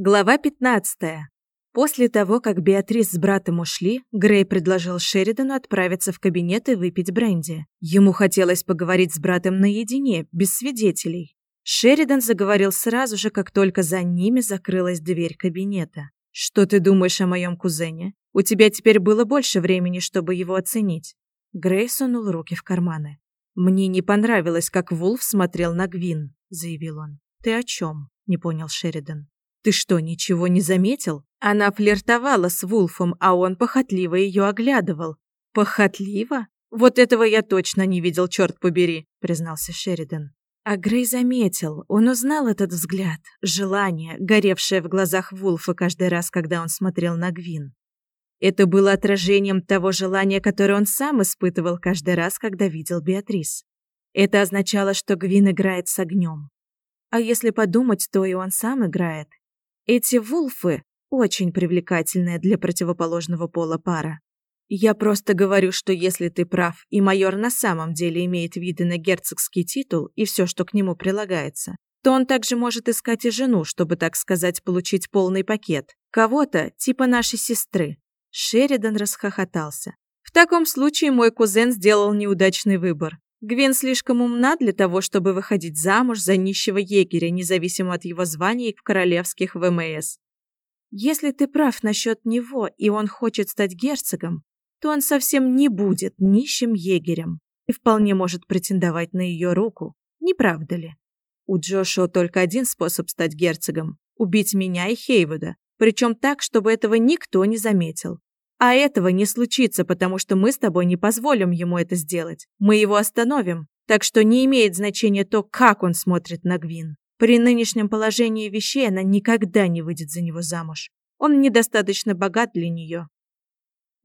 Глава 15. После того, как Беатрис с братом ушли, Грей предложил Шеридану отправиться в кабинет и выпить бренди. Ему хотелось поговорить с братом наедине, без свидетелей. Шеридан заговорил сразу же, как только за ними закрылась дверь кабинета. «Что ты думаешь о моем кузене? У тебя теперь было больше времени, чтобы его оценить». Грей сунул руки в карманы. «Мне не понравилось, как Вулф смотрел на Гвин», — заявил он. «Ты о чем?» — не понял Шеридан. Ты что, ничего не заметил? Она флиртовала с Вулфом, а он похотливо ее оглядывал. Похотливо? Вот этого я точно не видел, черт побери, признался Шеридан. А Грей заметил, он узнал этот взгляд, желание, горевшее в глазах Вулфа каждый раз, когда он смотрел на Гвин. Это было отражением того желания, которое он сам испытывал каждый раз, когда видел Беатрис. Это означало, что Гвин играет с огнем. А если подумать, то и он сам играет. Эти вулфы очень привлекательная для противоположного пола пара. Я просто говорю, что если ты прав, и майор на самом деле имеет виды на герцогский титул и все, что к нему прилагается, то он также может искать и жену, чтобы, так сказать, получить полный пакет. Кого-то, типа нашей сестры. Шеридан расхохотался. В таком случае мой кузен сделал неудачный выбор. Гвен слишком умна для того, чтобы выходить замуж за нищего егеря, независимо от его званий в королевских ВМС. Если ты прав насчет него, и он хочет стать герцогом, то он совсем не будет нищим егерем и вполне может претендовать на ее руку, не правда ли? У Джошуа только один способ стать герцогом – убить меня и Хейвуда, причем так, чтобы этого никто не заметил. А этого не случится, потому что мы с тобой не позволим ему это сделать. Мы его остановим. Так что не имеет значения то, как он смотрит на Гвин. При нынешнем положении вещей она никогда не выйдет за него замуж. Он недостаточно богат для нее.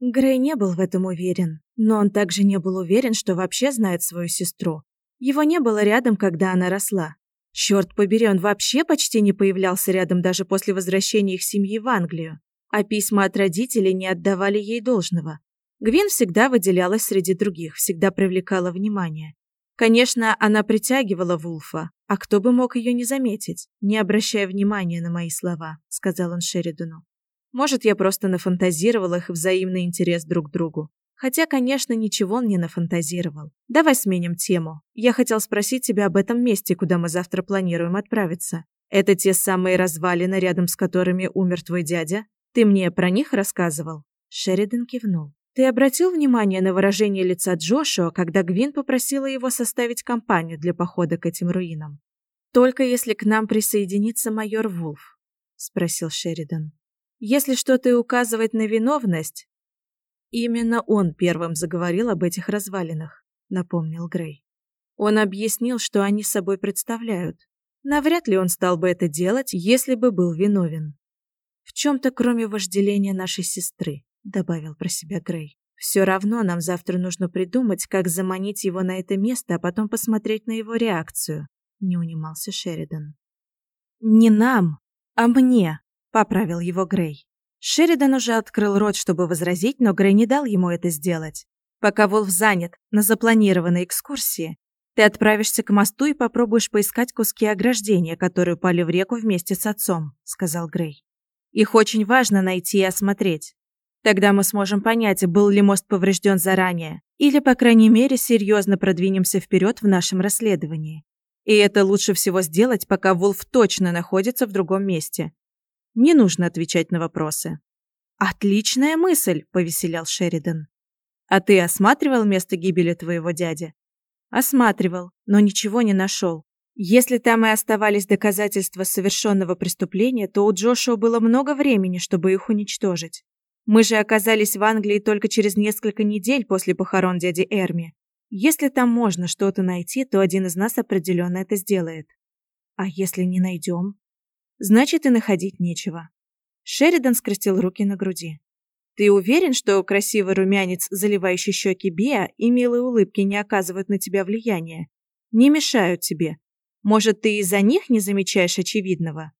Грей не был в этом уверен, но он также не был уверен, что вообще знает свою сестру. Его не было рядом, когда она росла. Черт побери, он вообще почти не появлялся рядом даже после возвращения их семьи в Англию а письма от родителей не отдавали ей должного. Гвин всегда выделялась среди других, всегда привлекала внимание. Конечно, она притягивала Вулфа, а кто бы мог ее не заметить, не обращая внимания на мои слова, сказал он Шеридану. Может, я просто нафантазировал их взаимный интерес друг к другу. Хотя, конечно, ничего он не нафантазировал. Давай сменим тему. Я хотел спросить тебя об этом месте, куда мы завтра планируем отправиться. Это те самые развалины, рядом с которыми умер твой дядя? Ты мне про них рассказывал?» Шеридан кивнул. «Ты обратил внимание на выражение лица Джошуа, когда Гвин попросила его составить компанию для похода к этим руинам? Только если к нам присоединится майор Вулф?» — спросил Шеридан. «Если что-то и указывает на виновность...» «Именно он первым заговорил об этих развалинах», — напомнил Грей. Он объяснил, что они собой представляют. Навряд ли он стал бы это делать, если бы был виновен. В чем-то, кроме вожделения нашей сестры, добавил про себя Грей. Все равно нам завтра нужно придумать, как заманить его на это место, а потом посмотреть на его реакцию. Не унимался Шеридан. Не нам, а мне, поправил его Грей. Шеридан уже открыл рот, чтобы возразить, но Грей не дал ему это сделать. Пока Волф занят на запланированной экскурсии, ты отправишься к мосту и попробуешь поискать куски ограждения, которые упали в реку вместе с отцом, сказал Грей. Их очень важно найти и осмотреть. Тогда мы сможем понять, был ли мост поврежден заранее, или, по крайней мере, серьезно продвинемся вперед в нашем расследовании. И это лучше всего сделать, пока Вулф точно находится в другом месте. Не нужно отвечать на вопросы. «Отличная мысль!» – повеселял Шеридан. «А ты осматривал место гибели твоего дяди?» «Осматривал, но ничего не нашел. Если там и оставались доказательства совершенного преступления, то у Джошуа было много времени, чтобы их уничтожить. Мы же оказались в Англии только через несколько недель после похорон дяди Эрми. Если там можно что-то найти, то один из нас определенно это сделает. А если не найдем? Значит, и находить нечего. Шеридан скрестил руки на груди. Ты уверен, что красивый румянец, заливающий щеки Биа, и милые улыбки не оказывают на тебя влияния? Не мешают тебе, может, ты из-за них не замечаешь очевидного?»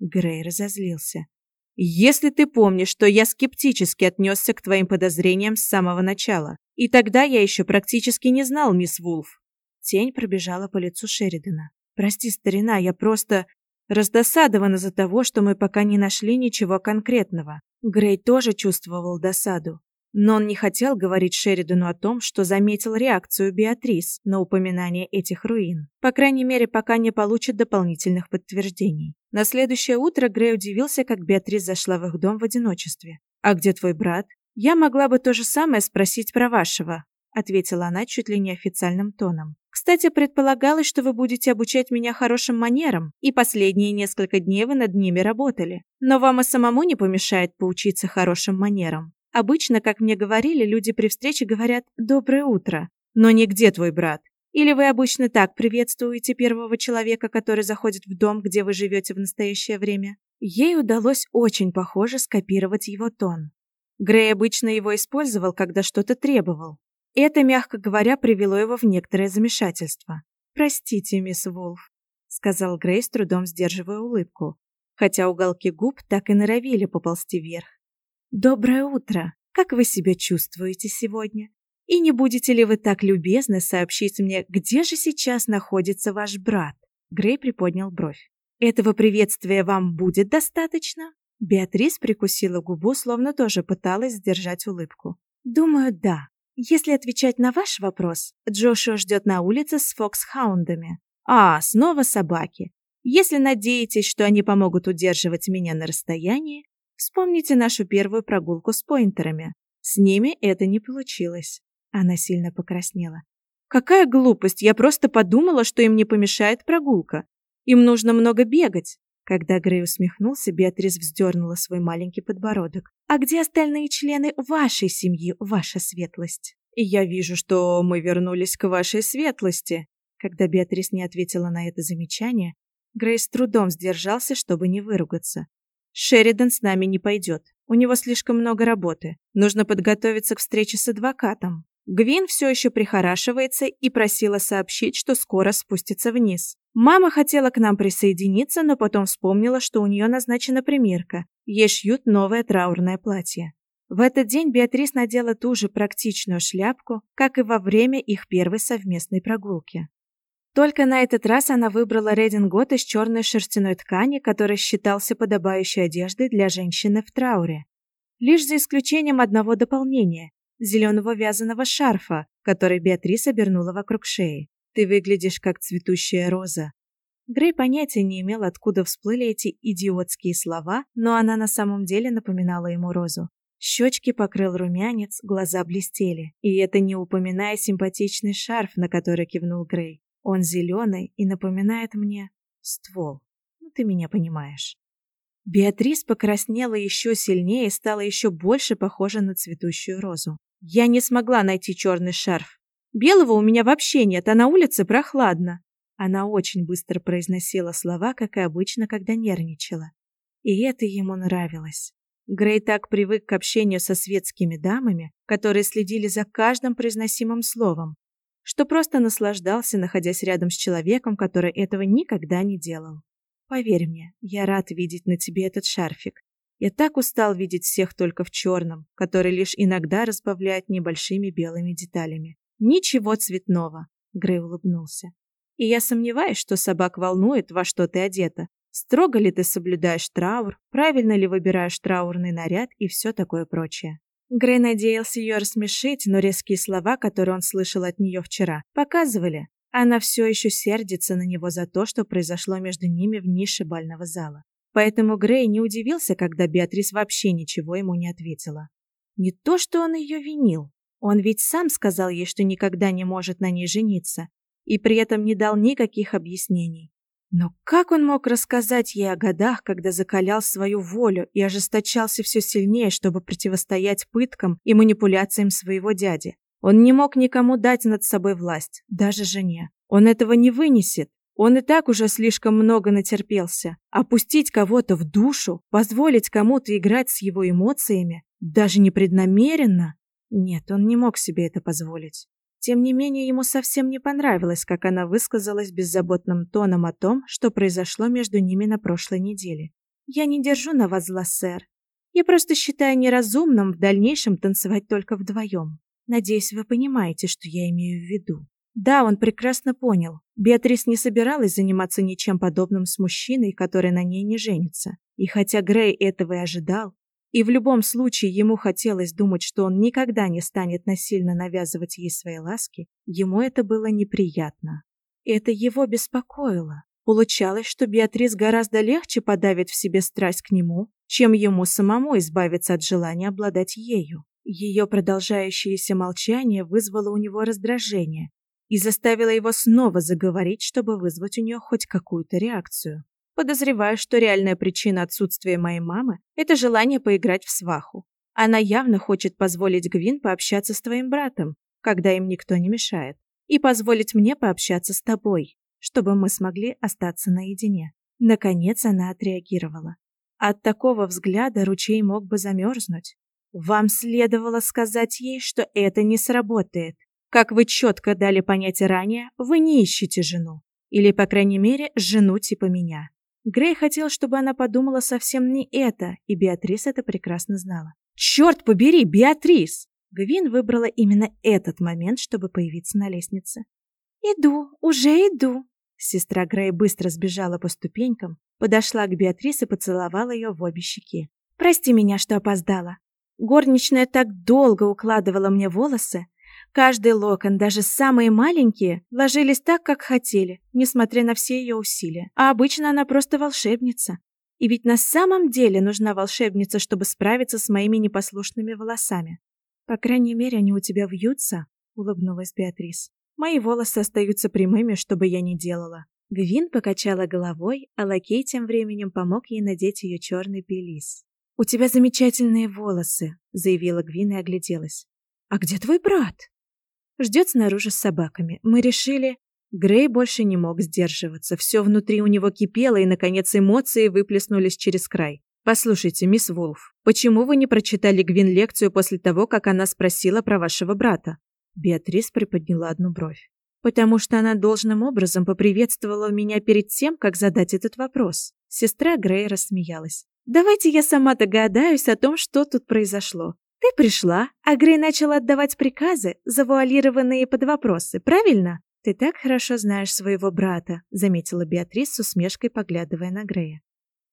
Грей разозлился. «Если ты помнишь, что я скептически отнесся к твоим подозрениям с самого начала, и тогда я еще практически не знал мисс Вулф». Тень пробежала по лицу Шеридана. «Прости, старина, я просто... Раздосадован из-за того, что мы пока не нашли ничего конкретного. Грей тоже чувствовал досаду. Но он не хотел говорить Шеридану о том, что заметил реакцию Беатрис на упоминание этих руин. По крайней мере, пока не получит дополнительных подтверждений. На следующее утро Грей удивился, как Беатрис зашла в их дом в одиночестве. «А где твой брат?» «Я могла бы то же самое спросить про вашего», ответила она чуть ли не официальным тоном. Кстати, предполагалось, что вы будете обучать меня хорошим манерам, и последние несколько дней вы над ними работали. Но вам и самому не помешает поучиться хорошим манерам. Обычно, как мне говорили, люди при встрече говорят «доброе утро». Но не «где твой брат?». Или вы обычно так приветствуете первого человека, который заходит в дом, где вы живете в настоящее время? Ей удалось очень похоже скопировать его тон. Грей обычно его использовал, когда что-то требовал. Это, мягко говоря, привело его в некоторое замешательство. «Простите, мисс Вулф», — сказал Грей с трудом сдерживая улыбку, хотя уголки губ так и норовили поползти вверх. «Доброе утро! Как вы себя чувствуете сегодня? И не будете ли вы так любезны сообщить мне, где же сейчас находится ваш брат?» Грей приподнял бровь. «Этого приветствия вам будет достаточно?» Беатрис прикусила губу, словно тоже пыталась сдержать улыбку. «Думаю, да. Если отвечать на ваш вопрос, Джошуа ждет на улице с фоксхаундами. А, снова собаки. Если надеетесь, что они помогут удерживать меня на расстоянии, вспомните нашу первую прогулку с поинтерами. С ними это не получилось. Она сильно покраснела. Какая глупость, я просто подумала, что им не помешает прогулка. Им нужно много бегать. Когда Грей усмехнулся, Беатрис вздернула свой маленький подбородок. «А где остальные члены вашей семьи, ваша светлость?» «И я вижу, что мы вернулись к вашей светлости». Когда Беатрис не ответила на это замечание, Грей с трудом сдержался, чтобы не выругаться. «Шеридан с нами не пойдет. У него слишком много работы. Нужно подготовиться к встрече с адвокатом. Гвин все еще прихорашивается и просила сообщить, что скоро спустится вниз. Мама хотела к нам присоединиться, но потом вспомнила, что у нее назначена примерка. Ей шьют новое траурное платье. В этот день Беатрис надела ту же практичную шляпку, как и во время их первой совместной прогулки. Только на этот раз она выбрала редингот из черной шерстяной ткани, который считался подобающей одеждой для женщины в трауре. Лишь за исключением одного дополнения зеленого вязаного шарфа, который Беатрис обернула вокруг шеи. «Ты выглядишь как цветущая роза». Грей понятия не имел, откуда всплыли эти идиотские слова, но она на самом деле напоминала ему розу. Щечки покрыл румянец, глаза блестели. И это не упоминая симпатичный шарф, на который кивнул Грей. Он зеленый и напоминает мне ствол. Ну, ты меня понимаешь. Беатрис покраснела еще сильнее и стала еще больше похожа на цветущую розу. Я не смогла найти черный шарф. Белого у меня вообще нет, а на улице прохладно. Она очень быстро произносила слова, как и обычно, когда нервничала. И это ему нравилось. Грей так привык к общению со светскими дамами, которые следили за каждым произносимым словом, что просто наслаждался, находясь рядом с человеком, который этого никогда не делал. Поверь мне, я рад видеть на тебе этот шарфик. Я так устал видеть всех только в черном, который лишь иногда разбавляет небольшими белыми деталями. Ничего цветного, Грей улыбнулся. И я сомневаюсь, что собак волнует, во что ты одета. Строго ли ты соблюдаешь траур, правильно ли выбираешь траурный наряд и все такое прочее. Грей надеялся ее рассмешить, но резкие слова, которые он слышал от нее вчера, показывали, она все еще сердится на него за то, что произошло между ними в нише бального зала. Поэтому Грей не удивился, когда Беатрис вообще ничего ему не ответила. Не то, что он ее винил. Он ведь сам сказал ей, что никогда не может на ней жениться, и при этом не дал никаких объяснений. Но как он мог рассказать ей о годах, когда закалял свою волю и ожесточался все сильнее, чтобы противостоять пыткам и манипуляциям своего дяди? Он не мог никому дать над собой власть, даже жене. Он этого не вынесет. Он и так уже слишком много натерпелся. Опустить кого-то в душу, позволить кому-то играть с его эмоциями, даже непреднамеренно? Нет, он не мог себе это позволить. Тем не менее, ему совсем не понравилось, как она высказалась беззаботным тоном о том, что произошло между ними на прошлой неделе. «Я не держу на вас зла, сэр. Я просто считаю неразумным в дальнейшем танцевать только вдвоем. Надеюсь, вы понимаете, что я имею в виду». Да, он прекрасно понял. Беатрис не собиралась заниматься ничем подобным с мужчиной, который на ней не женится. И хотя Грей этого и ожидал, и в любом случае ему хотелось думать, что он никогда не станет насильно навязывать ей свои ласки, ему это было неприятно. Это его беспокоило. Получалось, что Беатрис гораздо легче подавит в себе страсть к нему, чем ему самому избавиться от желания обладать ею. Ее продолжающееся молчание вызвало у него раздражение и заставило его снова заговорить, чтобы вызвать у нее хоть какую-то реакцию. Подозреваю, что реальная причина отсутствия моей мамы – это желание поиграть в сваху. Она явно хочет позволить Гвин пообщаться с твоим братом, когда им никто не мешает, и позволить мне пообщаться с тобой, чтобы мы смогли остаться наедине. Наконец она отреагировала. От такого взгляда ручей мог бы замерзнуть. Вам следовало сказать ей, что это не сработает. Как вы четко дали понять ранее, вы не ищете жену. Или, по крайней мере, жену типа меня. Грей хотел, чтобы она подумала совсем не это, и Беатрис это прекрасно знала. «Черт побери, Беатрис!» Гвин выбрала именно этот момент, чтобы появиться на лестнице. «Иду, уже иду!» Сестра Грей быстро сбежала по ступенькам, подошла к Беатрис и поцеловала ее в обе щеки. «Прости меня, что опоздала. Горничная так долго укладывала мне волосы. Каждый локон, даже самые маленькие, ложились так, как хотели, несмотря на все ее усилия. А обычно она просто волшебница. И ведь на самом деле нужна волшебница, чтобы справиться с моими непослушными волосами. По крайней мере, они у тебя вьются, улыбнулась Беатрис. Мои волосы остаются прямыми, что бы я ни делала. Гвин покачала головой, а лакей тем временем помог ей надеть ее черный пелис. «У тебя замечательные волосы», — заявила Гвин и огляделась. «А где твой брат?» «Ждет снаружи с собаками. Мы решили...» Грей больше не мог сдерживаться. Все внутри у него кипело, и, наконец, эмоции выплеснулись через край. «Послушайте, мисс Вулф, почему вы не прочитали Гвин лекцию после того, как она спросила про вашего брата?» Беатрис приподняла одну бровь. «Потому что она должным образом поприветствовала меня перед тем, как задать этот вопрос». Сестра Грей рассмеялась. Давайте я сама догадаюсь о том, что тут произошло. Ты пришла, а Грей начал отдавать приказы, завуалированные под вопросы, правильно? Ты так хорошо знаешь своего брата, заметила Беатрис с усмешкой, поглядывая на Грея.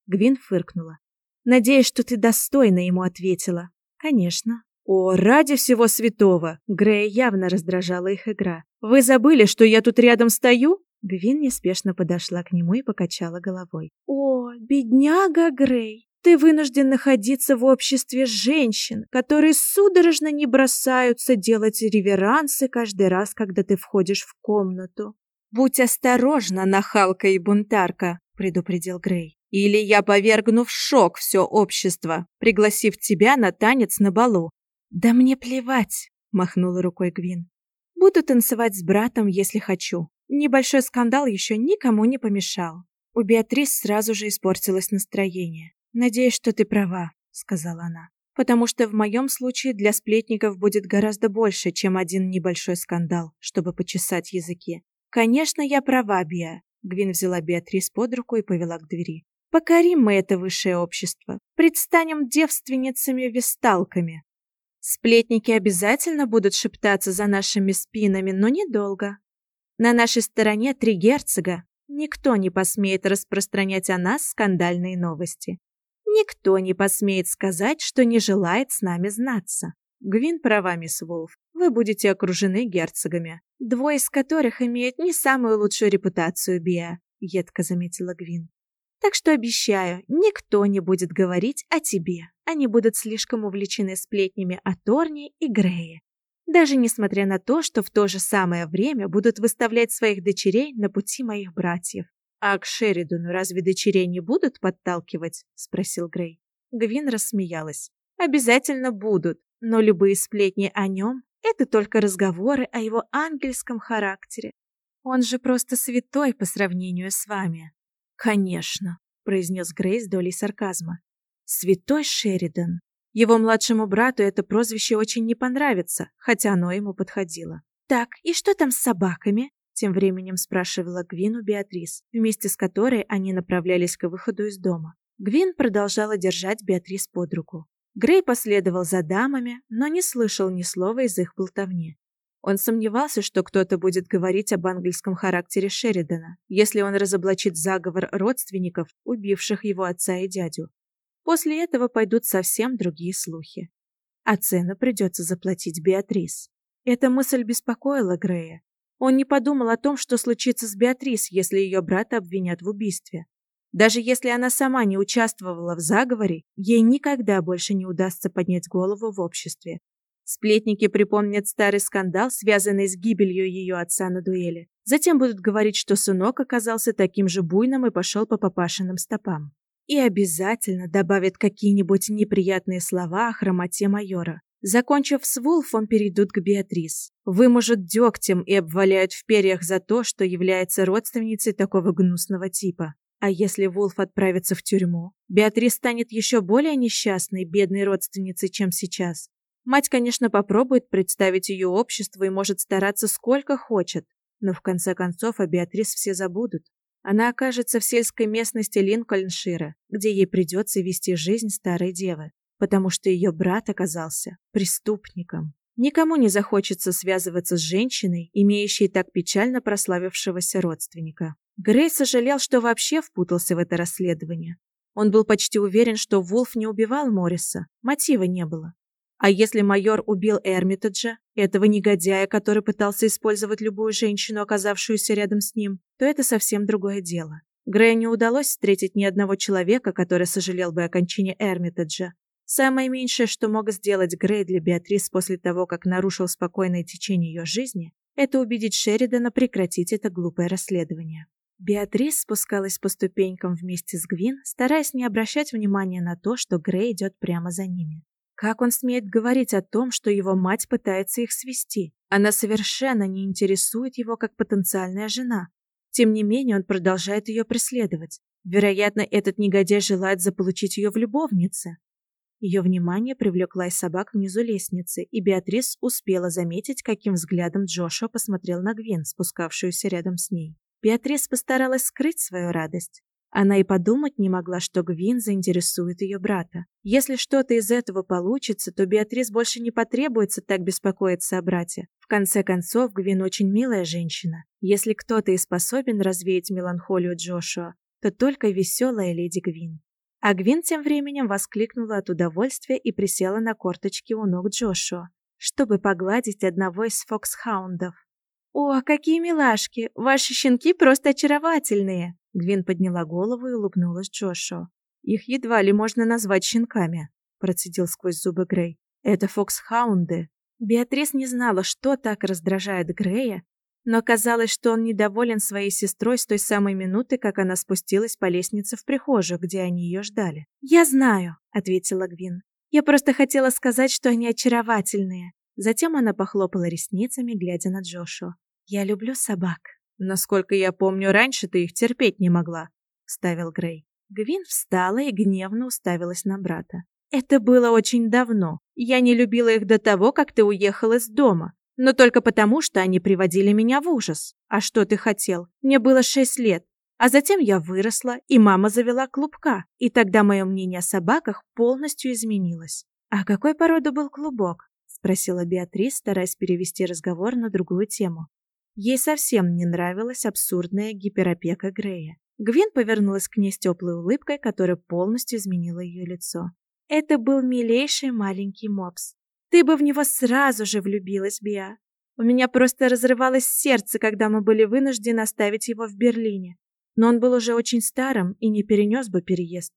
Гвин фыркнула. Надеюсь, что ты достойно ему ответила. Конечно. О, ради всего святого! Грея явно раздражала их игра. Вы забыли, что я тут рядом стою? Гвин неспешно подошла к нему и покачала головой. «О, бедняга Грей! Ты вынужден находиться в обществе женщин, которые судорожно не бросаются делать реверансы каждый раз, когда ты входишь в комнату. Будь осторожна, нахалка и бунтарка, предупредил Грей. Или я повергну в шок все общество, пригласив тебя на танец на балу. Да мне плевать, махнула рукой Гвин. Буду танцевать с братом, если хочу. Небольшой скандал еще никому не помешал. У Беатрис сразу же испортилось настроение. «Надеюсь, что ты права», — сказала она. «Потому что в моем случае для сплетников будет гораздо больше, чем один небольшой скандал, чтобы почесать языки. Конечно, я права, Биа». Гвин взяла Беатрис под руку и повела к двери. «Покорим мы это высшее общество. Предстанем девственницами-весталками. Сплетники обязательно будут шептаться за нашими спинами, но недолго. На нашей стороне три герцога. Никто не посмеет распространять о нас скандальные новости. Никто не посмеет сказать, что не желает с нами знаться. Гвин права, мисс Вулф. Вы будете окружены герцогами, двое из которых имеют не самую лучшую репутацию Биа, едко заметила Гвин. Так что обещаю, никто не будет говорить о тебе. Они будут слишком увлечены сплетнями о Торне и Грее даже несмотря на то, что в то же самое время будут выставлять своих дочерей на пути моих братьев. «А к Шеридану разве дочерей не будут подталкивать?» — спросил Грей. Гвин рассмеялась. «Обязательно будут, но любые сплетни о нем — это только разговоры о его ангельском характере. Он же просто святой по сравнению с вами». «Конечно», — произнес Грей с долей сарказма. «Святой Шеридан. Его младшему брату это прозвище очень не понравится, хотя оно ему подходило. «Так, и что там с собаками?» Тем временем спрашивала Гвину Беатрис, вместе с которой они направлялись к выходу из дома. Гвин продолжала держать Беатрис под руку. Грей последовал за дамами, но не слышал ни слова из их болтовни. Он сомневался, что кто-то будет говорить об ангельском характере Шеридана, если он разоблачит заговор родственников, убивших его отца и дядю. После этого пойдут совсем другие слухи. А цену придется заплатить Беатрис. Эта мысль беспокоила Грея. Он не подумал о том, что случится с Беатрис, если ее брата обвинят в убийстве. Даже если она сама не участвовала в заговоре, ей никогда больше не удастся поднять голову в обществе. Сплетники припомнят старый скандал, связанный с гибелью ее отца на дуэли. Затем будут говорить, что сынок оказался таким же буйным и пошел по папашиным стопам. И обязательно добавят какие-нибудь неприятные слова о хромоте майора. Закончив с Вулфом, перейдут к Беатрис. Выможут дегтем и обваляют в перьях за то, что является родственницей такого гнусного типа. А если Вулф отправится в тюрьму? Беатрис станет еще более несчастной, бедной родственницей, чем сейчас. Мать, конечно, попробует представить ее обществу и может стараться сколько хочет, но в конце концов о Беатрис все забудут. Она окажется в сельской местности Линкольншира, где ей придется вести жизнь старой девы, потому что ее брат оказался преступником. Никому не захочется связываться с женщиной, имеющей так печально прославившегося родственника. Грей сожалел, что вообще впутался в это расследование. Он был почти уверен, что Вулф не убивал Морриса, мотива не было. А если майор убил Эрмитеджа, этого негодяя, который пытался использовать любую женщину, оказавшуюся рядом с ним, то это совсем другое дело. Грею не удалось встретить ни одного человека, который сожалел бы о кончине Эрмитеджа. Самое меньшее, что мог сделать Грей для Беатрис после того, как нарушил спокойное течение ее жизни, это убедить Шеридана прекратить это глупое расследование. Беатрис спускалась по ступенькам вместе с Гвин, стараясь не обращать внимания на то, что Грей идет прямо за ними. Как он смеет говорить о том, что его мать пытается их свести? Она совершенно не интересует его как потенциальная жена. Тем не менее, он продолжает ее преследовать. Вероятно, этот негодяй желает заполучить ее в любовнице. Ее внимание привлекла собак внизу лестницы, и Беатрис успела заметить, каким взглядом Джошуа посмотрел на Гвен, спускавшуюся рядом с ней. Беатрис постаралась скрыть свою радость. Она и подумать не могла, что Гвин заинтересует ее брата. Если что-то из этого получится, то Беатрис больше не потребуется так беспокоиться о брате. В конце концов, Гвин очень милая женщина. Если кто-то и способен развеять меланхолию Джошуа, то только веселая леди Гвин. А Гвин тем временем воскликнула от удовольствия и присела на корточки у ног Джошуа, чтобы погладить одного из фоксхаундов. «О, какие милашки! Ваши щенки просто очаровательные!» Гвин подняла голову и улыбнулась Джошу. «Их едва ли можно назвать щенками», – процедил сквозь зубы Грей. «Это фоксхаунды». Беатрис не знала, что так раздражает Грея, но казалось, что он недоволен своей сестрой с той самой минуты, как она спустилась по лестнице в прихожую, где они ее ждали. «Я знаю», — ответила Гвин. «Я просто хотела сказать, что они очаровательные». Затем она похлопала ресницами, глядя на Джошу. «Я люблю собак». «Насколько я помню, раньше ты их терпеть не могла», — ставил Грей. Гвин встала и гневно уставилась на брата. «Это было очень давно. Я не любила их до того, как ты уехал из дома. Но только потому, что они приводили меня в ужас. А что ты хотел? Мне было шесть лет. А затем я выросла, и мама завела клубка. И тогда мое мнение о собаках полностью изменилось. «А какой породы был клубок?» — спросила Беатрис, стараясь перевести разговор на другую тему. Ей совсем не нравилась абсурдная гиперопека Грея. Гвин повернулась к ней с теплой улыбкой, которая полностью изменила ее лицо. Это был милейший маленький мопс. Ты бы в него сразу же влюбилась, Биа. У меня просто разрывалось сердце, когда мы были вынуждены оставить его в Берлине. Но он был уже очень старым и не перенес бы переезд.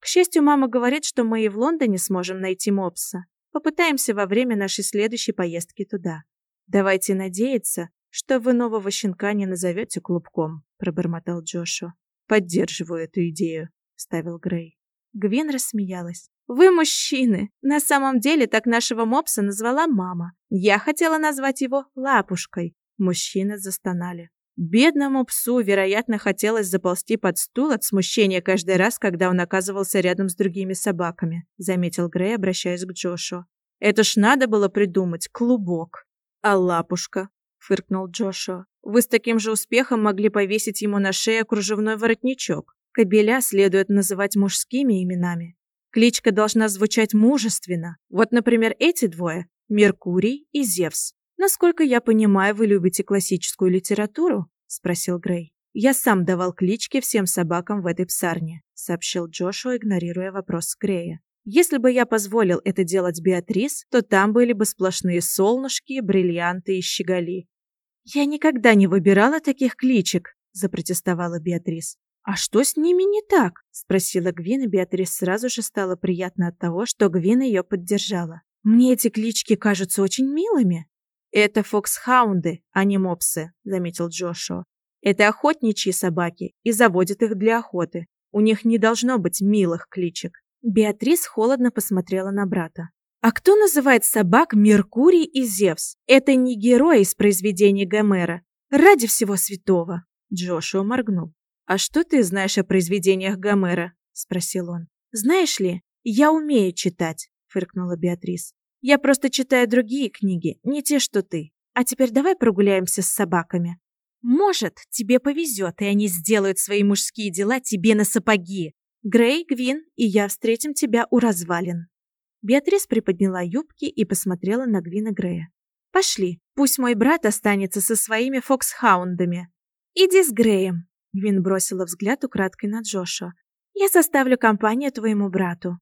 К счастью, мама говорит, что мы и в Лондоне сможем найти мопса. Попытаемся во время нашей следующей поездки туда. Давайте надеяться, что вы нового щенка не назовете клубком», — пробормотал Джошу. «Поддерживаю эту идею», — ставил Грей. Гвин рассмеялась. «Вы мужчины! На самом деле так нашего мопса назвала мама. Я хотела назвать его Лапушкой». Мужчины застонали. Бедному псу, вероятно, хотелось заползти под стул от смущения каждый раз, когда он оказывался рядом с другими собаками, заметил Грей, обращаясь к Джошу. Это ж надо было придумать клубок. А лапушка фыркнул Джошуа. Вы с таким же успехом могли повесить ему на шею кружевной воротничок. Кобеля следует называть мужскими именами. Кличка должна звучать мужественно. Вот, например, эти двое – Меркурий и Зевс. Насколько я понимаю, вы любите классическую литературу? спросил Грей. Я сам давал клички всем собакам в этой псарне, сообщил Джошуа, игнорируя вопрос Грея. Если бы я позволил это делать Беатрис, то там были бы сплошные солнышки, бриллианты и щеголи. Я никогда не выбирала таких кличек, запротестовала Беатрис. «А что с ними не так?» – спросила Гвин, и Беатрис сразу же стало приятно от того, что Гвин ее поддержала. «Мне эти клички кажутся очень милыми». «Это фоксхаунды, а не мопсы», – заметил Джошуа. «Это охотничьи собаки и заводят их для охоты. У них не должно быть милых кличек». Беатрис холодно посмотрела на брата. «А кто называет собак Меркурий и Зевс? Это не герои из произведения Гомера. Ради всего святого!» Джошуа моргнул. «А что ты знаешь о произведениях Гомера?» – спросил он. «Знаешь ли, я умею читать», – фыркнула Беатрис. «Я просто читаю другие книги, не те, что ты. А теперь давай прогуляемся с собаками. Может, тебе повезет, и они сделают свои мужские дела тебе на сапоги. Грей, Гвин и я встретим тебя у развалин». Беатрис приподняла юбки и посмотрела на Гвина Грея. «Пошли, пусть мой брат останется со своими фоксхаундами. Иди с Греем, Гвин бросила взгляд украдкой на Джоша. «Я составлю компанию твоему брату».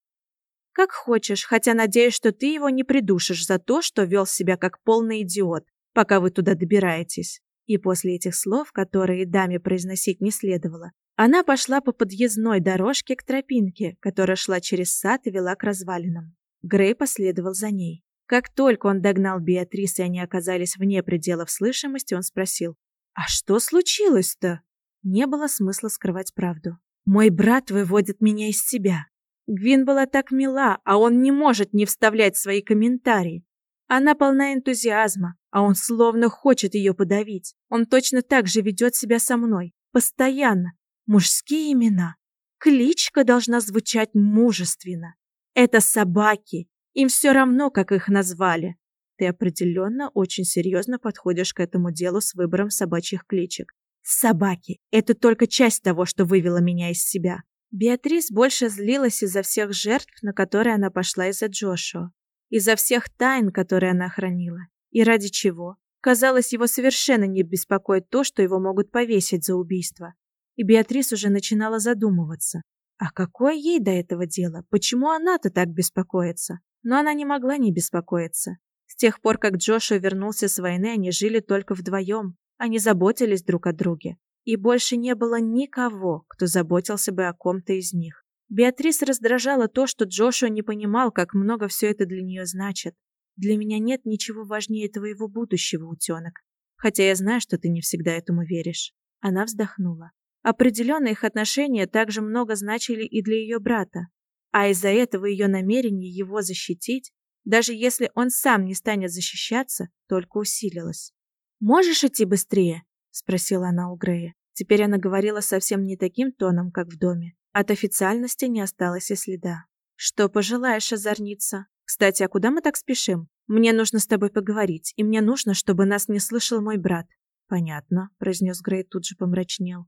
«Как хочешь, хотя надеюсь, что ты его не придушишь за то, что вел себя как полный идиот, пока вы туда добираетесь». И после этих слов, которые даме произносить не следовало, она пошла по подъездной дорожке к тропинке, которая шла через сад и вела к развалинам. Грей последовал за ней. Как только он догнал Беатрис, и они оказались вне пределов слышимости, он спросил, «А что случилось-то?» Не было смысла скрывать правду. Мой брат выводит меня из себя. Гвин была так мила, а он не может не вставлять свои комментарии. Она полна энтузиазма, а он словно хочет ее подавить. Он точно так же ведет себя со мной. Постоянно. Мужские имена. Кличка должна звучать мужественно. Это собаки. Им все равно, как их назвали. Ты определенно очень серьезно подходишь к этому делу с выбором собачьих кличек. Собаки — это только часть того, что вывело меня из себя. Беатрис больше злилась из-за всех жертв, на которые она пошла из-за Джошуа. Из-за всех тайн, которые она хранила. И ради чего? Казалось, его совершенно не беспокоит то, что его могут повесить за убийство. И Беатрис уже начинала задумываться. А какое ей до этого дело? Почему она-то так беспокоится? Но она не могла не беспокоиться. С тех пор, как Джошуа вернулся с войны, они жили только вдвоем. Они заботились друг о друге, и больше не было никого, кто заботился бы о ком-то из них. Беатрис раздражала то, что Джошуа не понимал, как много все это для нее значит. Для меня нет ничего важнее твоего будущего, утенок. Хотя я знаю, что ты не всегда этому веришь. Она вздохнула. Определенно их отношения также много значили и для ее брата. А из-за этого ее намерение его защитить, даже если он сам не станет защищаться, только усилилось. «Можешь идти быстрее?» — спросила она у Грея. Теперь она говорила совсем не таким тоном, как в доме. От официальности не осталось и следа. «Что пожелаешь, озорница? Кстати, а куда мы так спешим? Мне нужно с тобой поговорить, и мне нужно, чтобы нас не слышал мой брат». «Понятно», — произнес Грей, тут же помрачнел.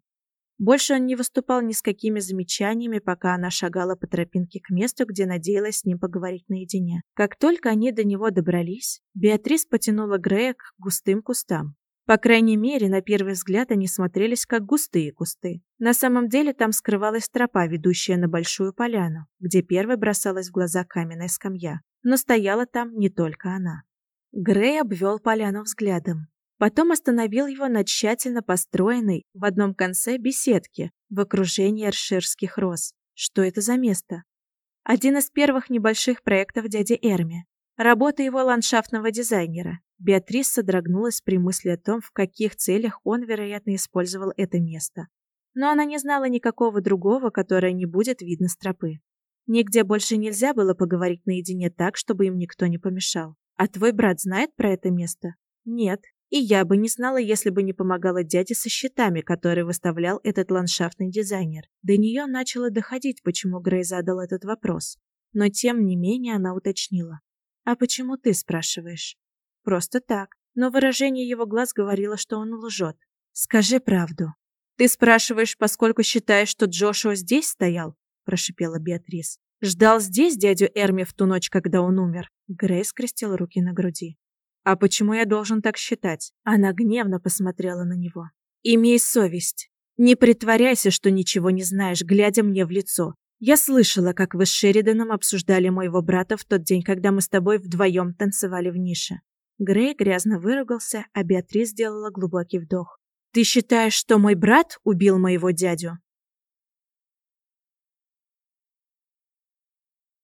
Больше он не выступал ни с какими замечаниями, пока она шагала по тропинке к месту, где надеялась с ним поговорить наедине. Как только они до него добрались, Беатрис потянула Грея к густым кустам. По крайней мере, на первый взгляд они смотрелись как густые кусты. На самом деле там скрывалась тропа, ведущая на большую поляну, где первой бросалась в глаза каменная скамья. Но стояла там не только она. Грей обвел поляну взглядом. Потом остановил его на тщательно построенной в одном конце беседке в окружении арширских роз. Что это за место? Один из первых небольших проектов дяди Эрми. Работа его ландшафтного дизайнера. Беатрис содрогнулась при мысли о том, в каких целях он, вероятно, использовал это место. Но она не знала никакого другого, которое не будет видно с тропы. Нигде больше нельзя было поговорить наедине так, чтобы им никто не помешал. А твой брат знает про это место? Нет, и я бы не знала, если бы не помогала дяде со счетами, которые выставлял этот ландшафтный дизайнер. До нее начало доходить, почему Грей задал этот вопрос. Но тем не менее она уточнила. «А почему ты спрашиваешь?» «Просто так». Но выражение его глаз говорило, что он лжет. «Скажи правду». «Ты спрашиваешь, поскольку считаешь, что Джошуа здесь стоял?» прошипела Беатрис. «Ждал здесь дядю Эрми в ту ночь, когда он умер?» Грей скрестил руки на груди. А почему я должен так считать? Она гневно посмотрела на него. Имей совесть. Не притворяйся, что ничего не знаешь, глядя мне в лицо. Я слышала, как вы с Шериданом обсуждали моего брата в тот день, когда мы с тобой вдвоем танцевали в нише. Грей грязно выругался, а Беатрис сделала глубокий вдох. Ты считаешь, что мой брат убил моего дядю?